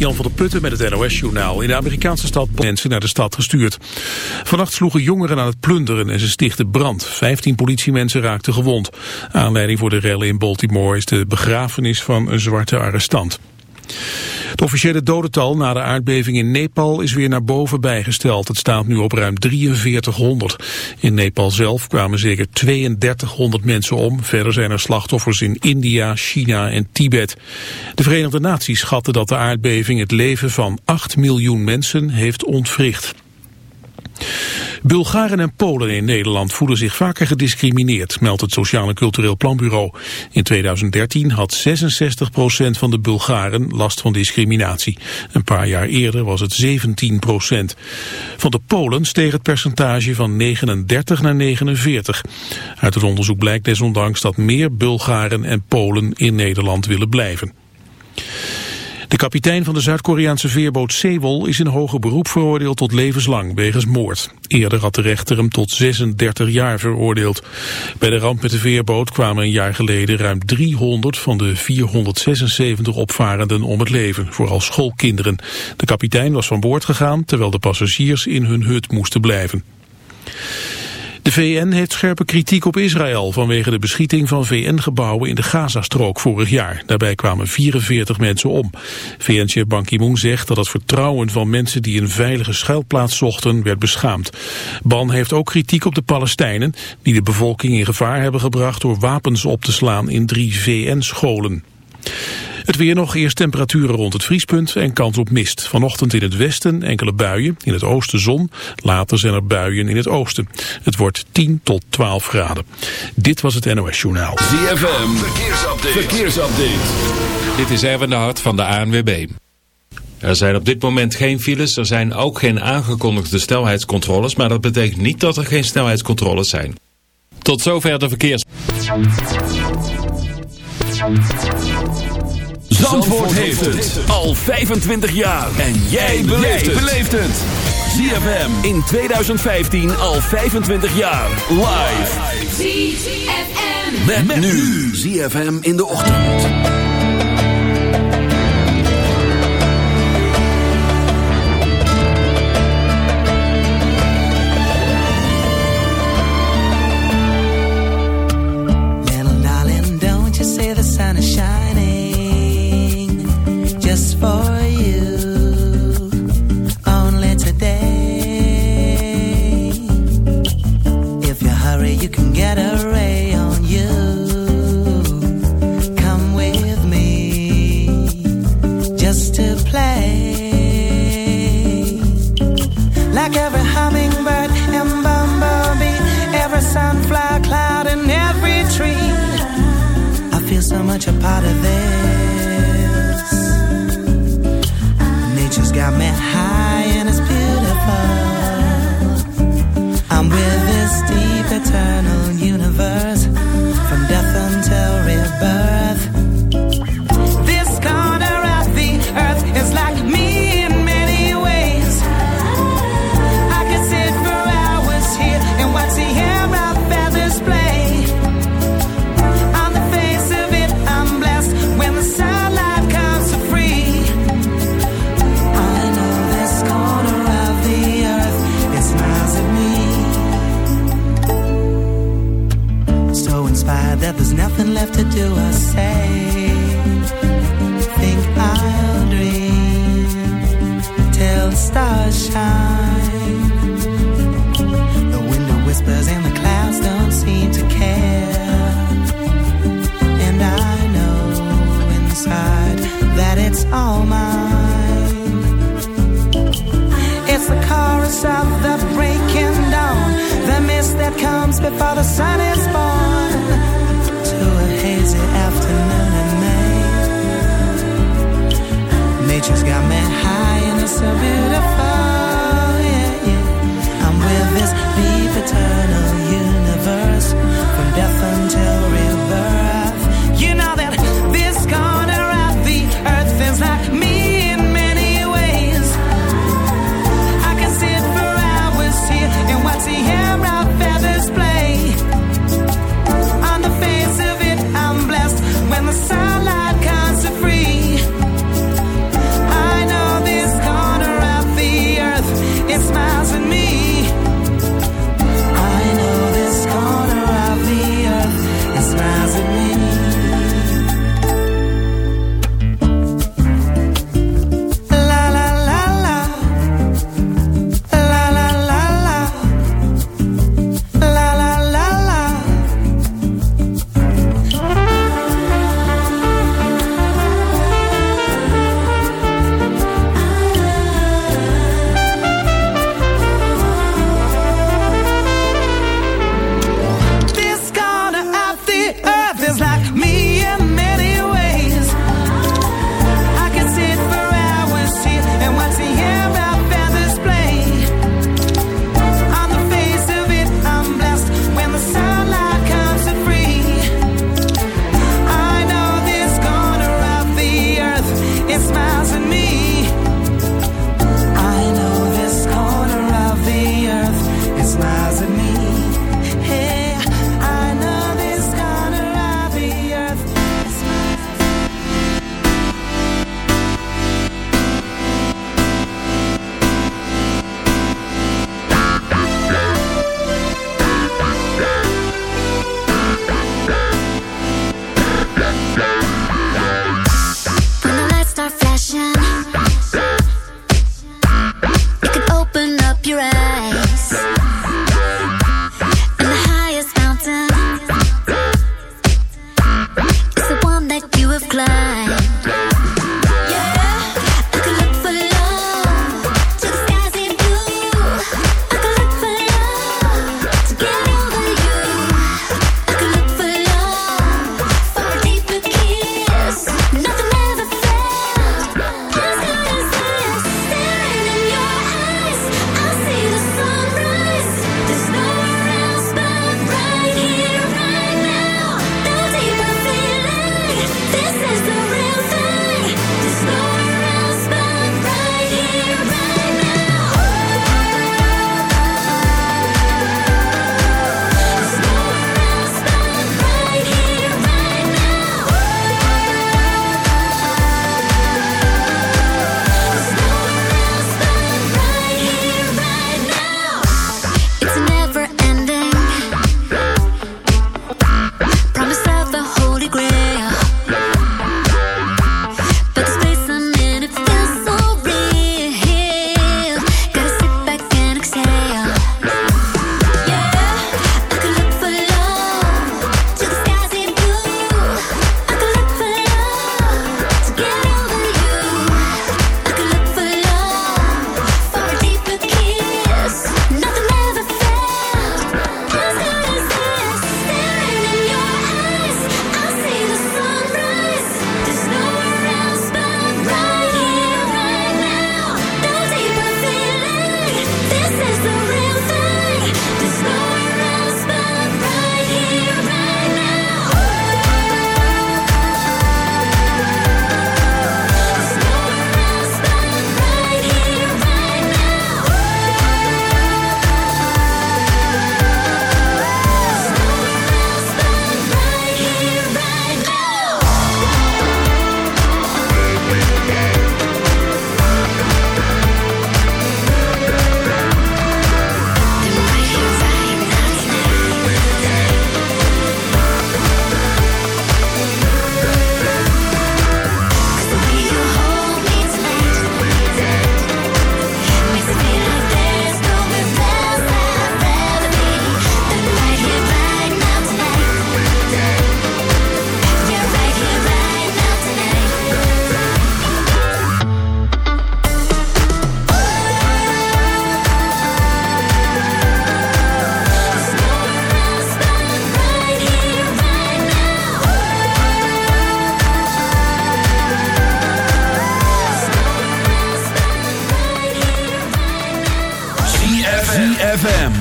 Jan van der Putten met het NOS-journaal. In de Amerikaanse stad mensen naar de stad gestuurd. Vannacht sloegen jongeren aan het plunderen en ze stichten brand. Vijftien politiemensen raakten gewond. Aanleiding voor de rellen in Baltimore is de begrafenis van een zwarte arrestant. Het officiële dodental na de aardbeving in Nepal is weer naar boven bijgesteld. Het staat nu op ruim 4300. In Nepal zelf kwamen zeker 3200 mensen om. Verder zijn er slachtoffers in India, China en Tibet. De Verenigde Naties schatten dat de aardbeving het leven van 8 miljoen mensen heeft ontwricht. Bulgaren en Polen in Nederland voelen zich vaker gediscrimineerd, meldt het Sociaal en Cultureel Planbureau. In 2013 had 66% van de Bulgaren last van discriminatie. Een paar jaar eerder was het 17%. Van de Polen steeg het percentage van 39 naar 49. Uit het onderzoek blijkt desondanks dat meer Bulgaren en Polen in Nederland willen blijven. De kapitein van de Zuid-Koreaanse veerboot Sewol is in hoger beroep veroordeeld tot levenslang wegens moord. Eerder had de rechter hem tot 36 jaar veroordeeld. Bij de ramp met de veerboot kwamen een jaar geleden ruim 300 van de 476 opvarenden om het leven, vooral schoolkinderen. De kapitein was van boord gegaan terwijl de passagiers in hun hut moesten blijven. De VN heeft scherpe kritiek op Israël vanwege de beschieting van VN-gebouwen in de Gazastrook vorig jaar. Daarbij kwamen 44 mensen om. VN-chef Ban Ki-moon zegt dat het vertrouwen van mensen die een veilige schuilplaats zochten werd beschaamd. Ban heeft ook kritiek op de Palestijnen die de bevolking in gevaar hebben gebracht door wapens op te slaan in drie VN-scholen. Het weer nog, eerst temperaturen rond het vriespunt en kans op mist. Vanochtend in het westen enkele buien, in het oosten zon. Later zijn er buien in het oosten. Het wordt 10 tot 12 graden. Dit was het NOS Journaal. ZFM, verkeersupdate. verkeersupdate. Dit is Erwin de Hart van de ANWB. Er zijn op dit moment geen files, er zijn ook geen aangekondigde snelheidscontroles, maar dat betekent niet dat er geen snelheidscontroles zijn. Tot zover de verkeers... Zandvoort, heeft het. al 25 jaar. En jij beleeft het. ZFM in 2015 al 25 jaar. Live. ZFM. Met, met nu. ZFM in de ochtend. Little darling, don't you say the sun is shining. Just for you. Only today. If you hurry, you can get a ray on you. Come with me just to play. Like every hummingbird and bumblebee, every sunflower cloud and every tree. I feel so much a part of this got me high and it's beautiful. I'm with this deep eternal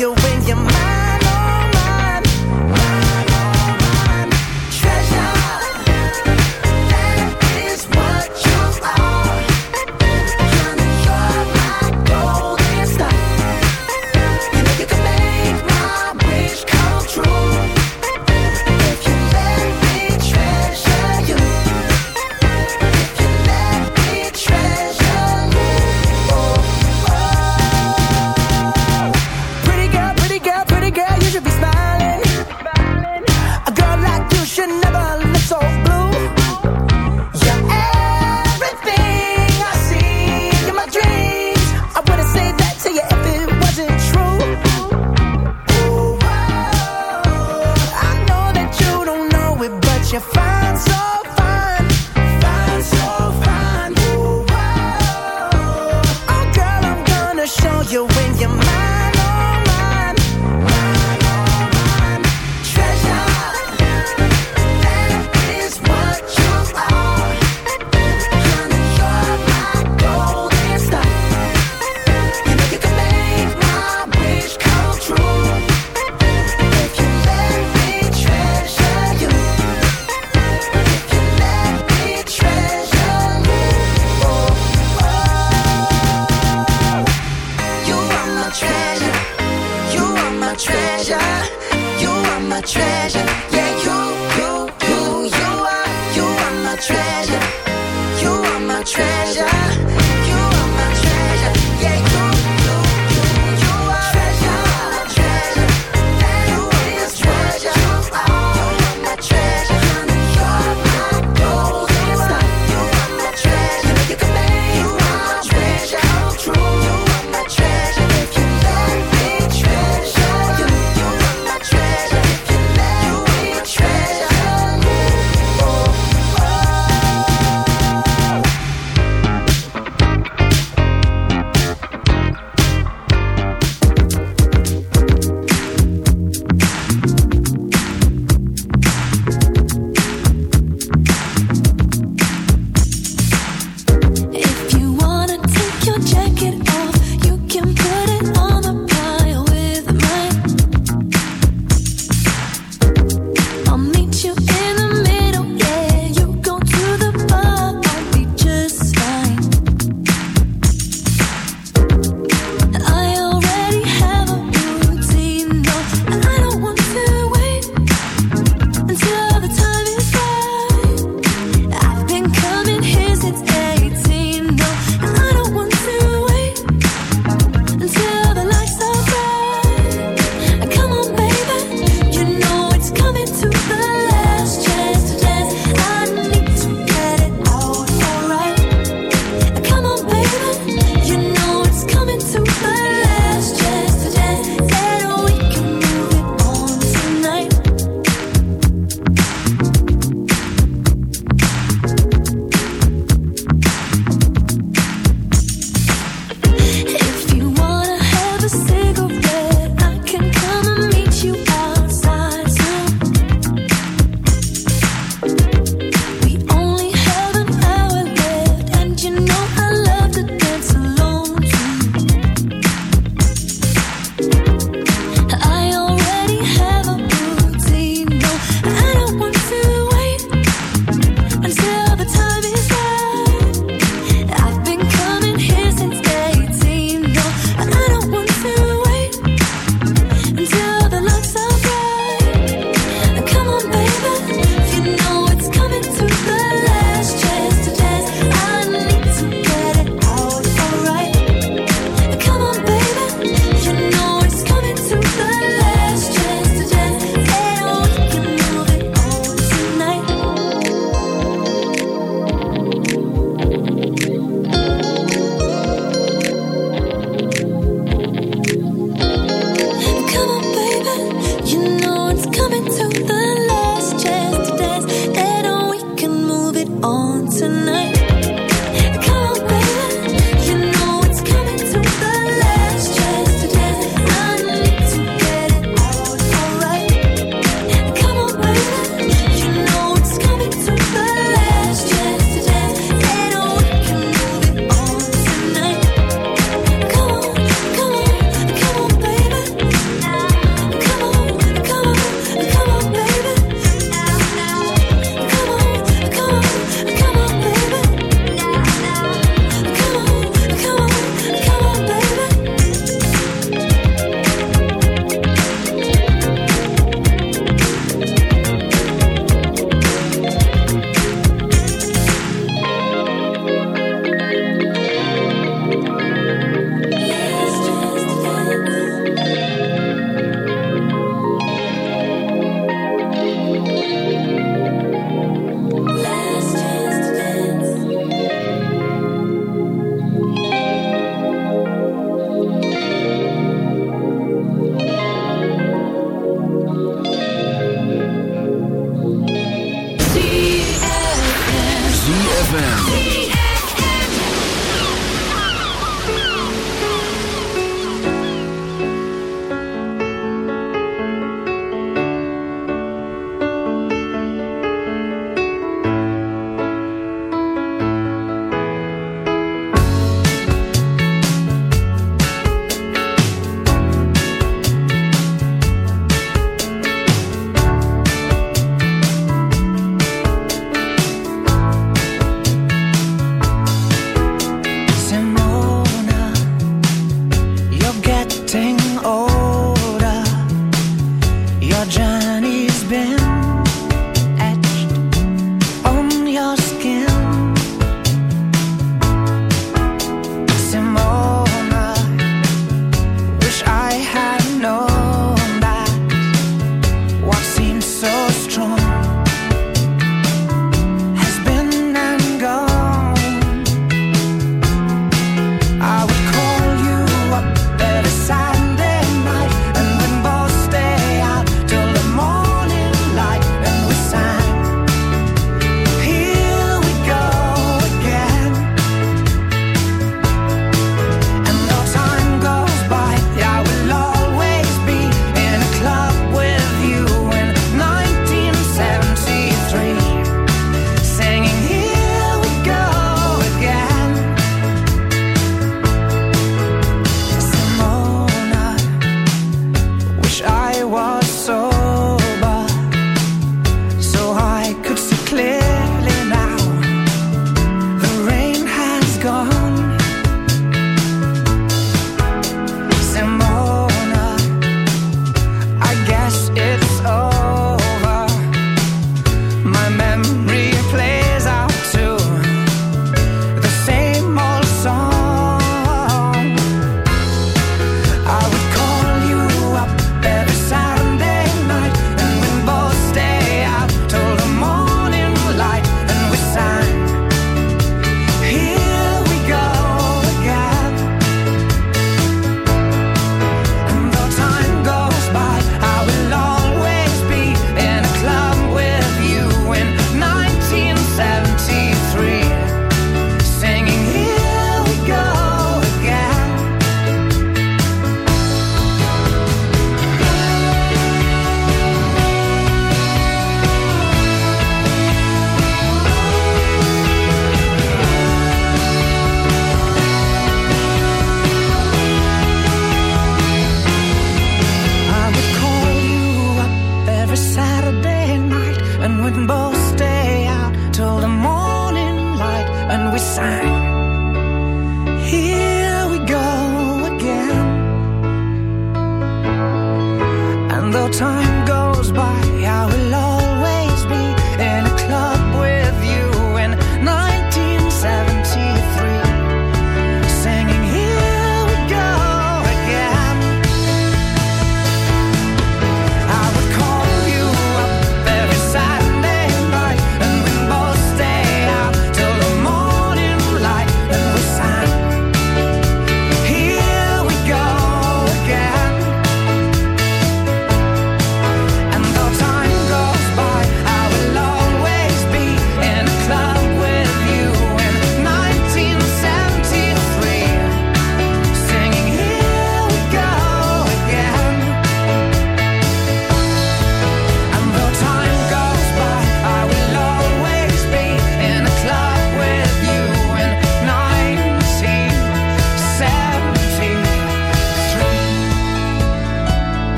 Last chance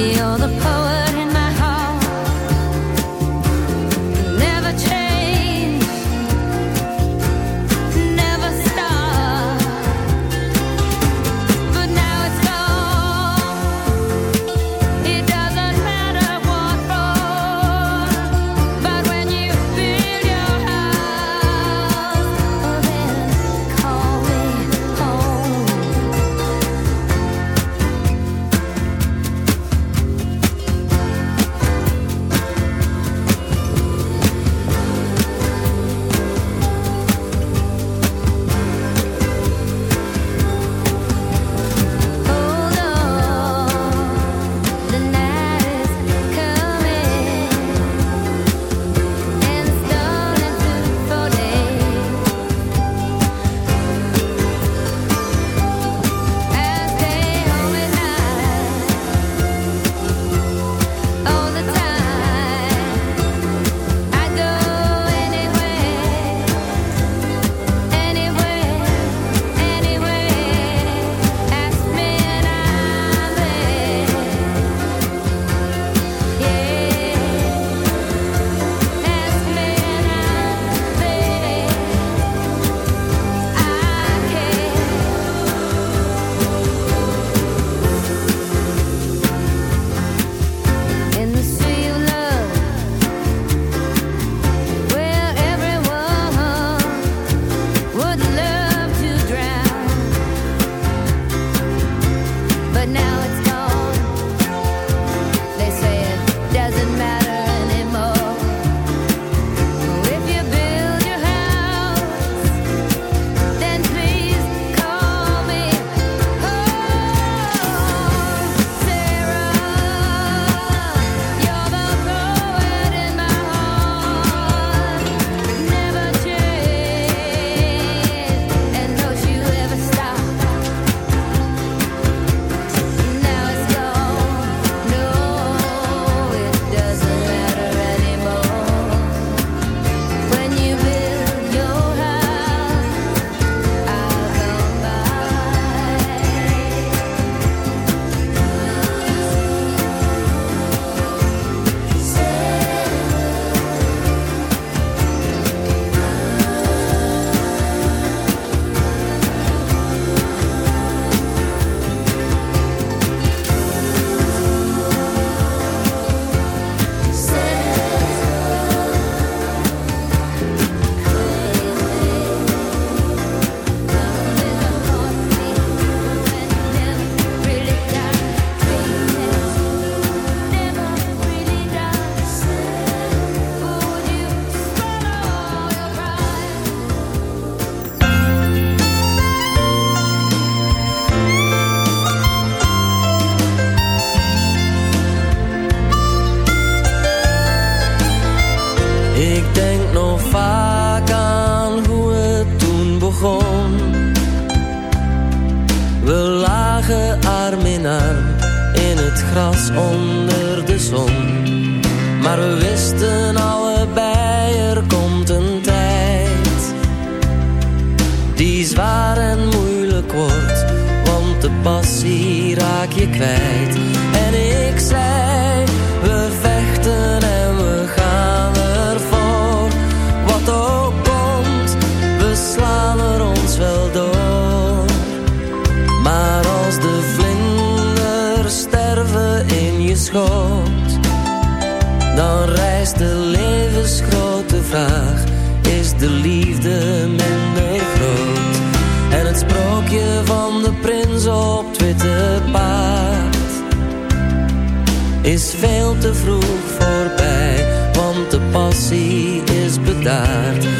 You're the poet. lights zee is bedaard.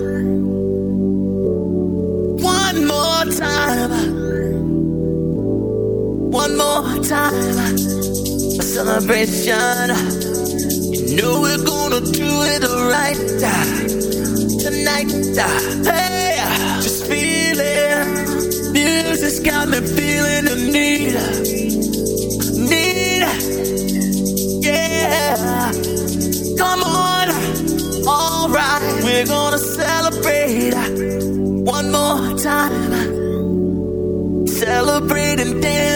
Time. A celebration. You know we're gonna do it right uh, tonight. Uh, hey, uh, just feeling. Music's got me feeling the need, need. Yeah, come on. All right, we're gonna celebrate one more time. Celebrate